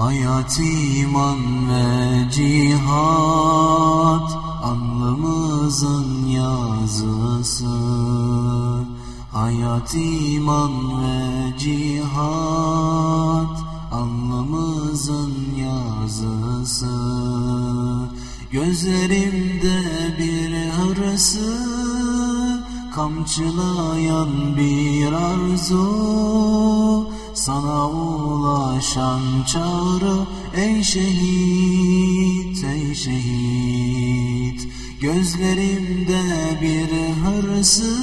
Hayat, iman ve cihat Alnımızın yazısı. Hayat, iman ve cihat Alnımızın yazısı. Gözlerimde bir hırsı Kamçılayan bir arzu sana ulaşan çağrı ey şehit ey şehit. Gözlerimde bir hırsı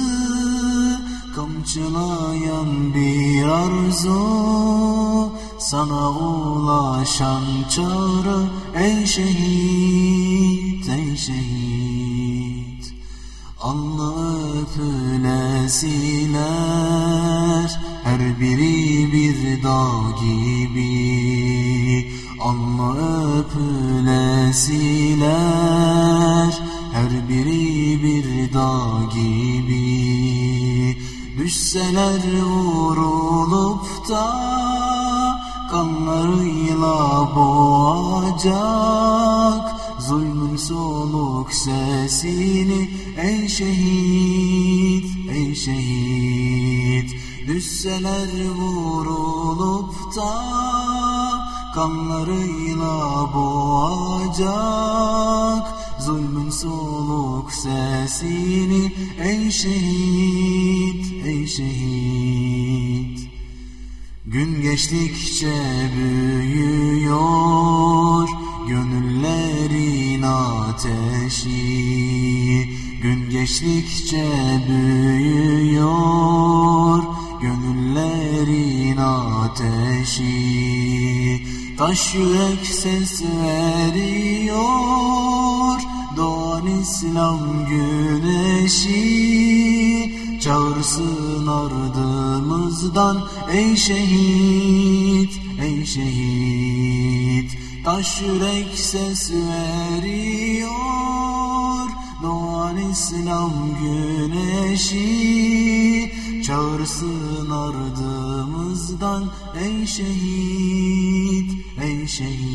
Kamçılayan bir arzu. Sana ulaşan çağrı ey şehit ey şehit. Allah öpülesiler her biri bir dağ gibi Ama öpülesiler Her biri bir dağ gibi Düşseler vurulup da Kanlarıyla boğacak. Zulmün soluk sesini Ey şehit, ey şehit Düşseler vurulup da kanlarıyla boğacak. Zulmün soluk sesini ey şehit, ey şehit. Gün geçtikçe büyüyor gönüllerin ateşi. Gün geçtikçe büyüyor ateşi Taş yürek ses veriyor. Doğan İslam güneşi Çağırsın ardımızdan. Ey şehit, ey şehit Taş yürek ses veriyor. Doğan İslam güneşi Çağırsın ardımızdan Ey şehit, ey şehit